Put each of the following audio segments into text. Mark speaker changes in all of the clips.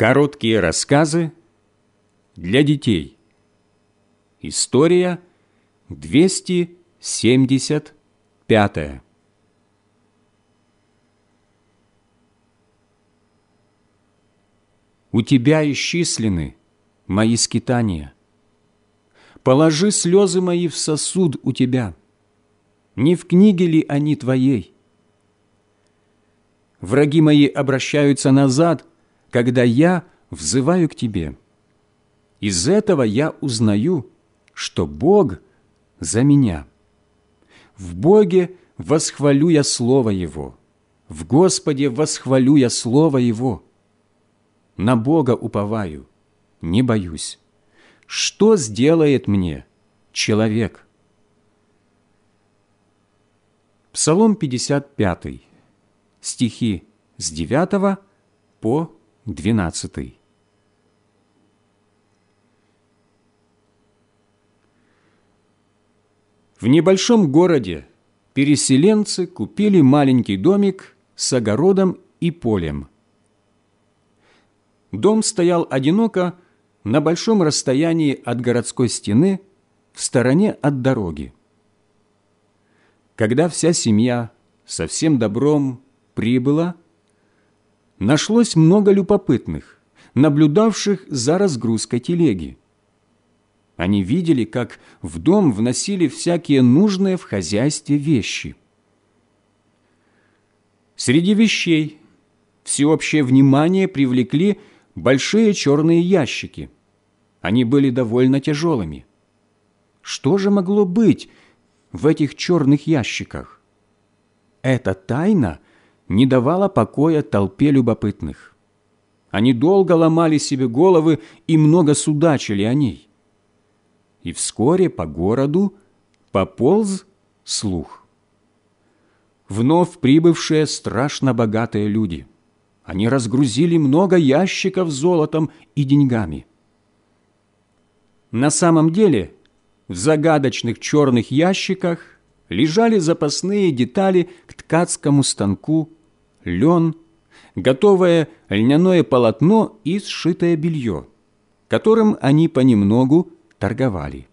Speaker 1: Короткие рассказы для детей. История 275. У тебя исчислены мои скитания. Положи слезы мои в сосуд у тебя. Не в книге ли они твоей? Враги мои обращаются назад, когда я взываю к Тебе. Из этого я узнаю, что Бог за меня. В Боге восхвалю я Слово Его, в Господе восхвалю я Слово Его. На Бога уповаю, не боюсь. Что сделает мне человек? Псалом 55, стихи с 9 по 12. В небольшом городе переселенцы купили маленький домик с огородом и полем. Дом стоял одиноко на большом расстоянии от городской стены в стороне от дороги. Когда вся семья со всем добром прибыла, нашлось много любопытных, наблюдавших за разгрузкой телеги. Они видели, как в дом вносили всякие нужные в хозяйстве вещи. Среди вещей всеобщее внимание привлекли большие черные ящики. Они были довольно тяжелыми. Что же могло быть в этих черных ящиках? Эта тайна – не давала покоя толпе любопытных. Они долго ломали себе головы и много судачили о ней. И вскоре по городу пополз слух. Вновь прибывшие страшно богатые люди. Они разгрузили много ящиков золотом и деньгами. На самом деле в загадочных черных ящиках лежали запасные детали к ткацкому станку лен, готовое льняное полотно и сшитое белье, которым они понемногу торговали.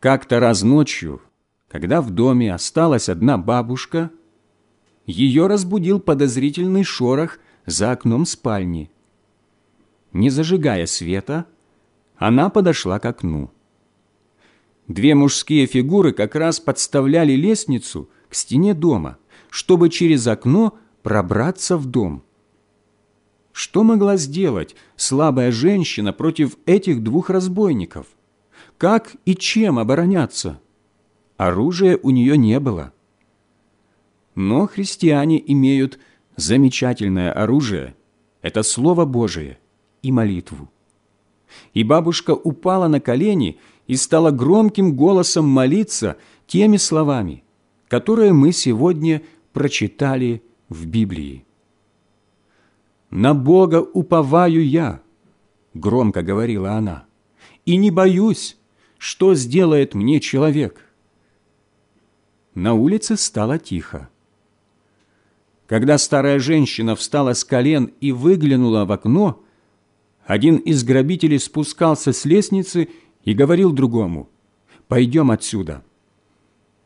Speaker 1: Как-то раз ночью, когда в доме осталась одна бабушка, ее разбудил подозрительный шорох за окном спальни. Не зажигая света, она подошла к окну. Две мужские фигуры как раз подставляли лестницу к стене дома – чтобы через окно пробраться в дом. Что могла сделать слабая женщина против этих двух разбойников? Как и чем обороняться? Оружия у нее не было. Но христиане имеют замечательное оружие – это Слово Божие и молитву. И бабушка упала на колени и стала громким голосом молиться теми словами, которые мы сегодня прочитали в Библии. «На Бога уповаю я», — громко говорила она, «и не боюсь, что сделает мне человек». На улице стало тихо. Когда старая женщина встала с колен и выглянула в окно, один из грабителей спускался с лестницы и говорил другому, «Пойдем отсюда».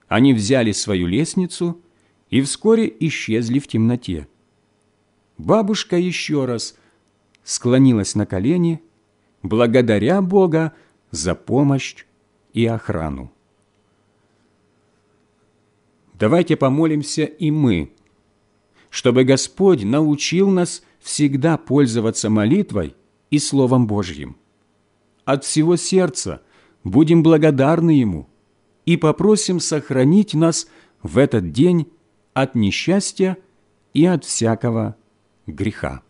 Speaker 1: Они взяли свою лестницу и вскоре исчезли в темноте. Бабушка еще раз склонилась на колени, благодаря Бога за помощь и охрану. Давайте помолимся и мы, чтобы Господь научил нас всегда пользоваться молитвой и Словом Божьим. От всего сердца будем благодарны Ему и попросим сохранить нас в этот день от несчастья и от всякого греха.